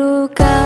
luka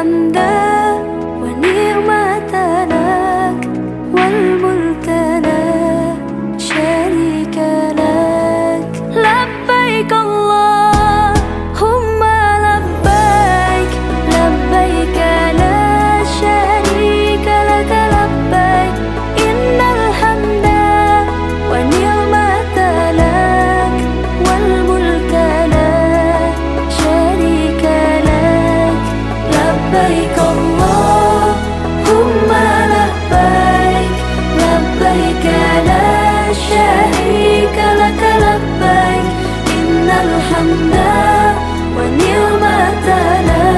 Under. لبيك لا شريك لك لبيك إن الحمد والنعمة لك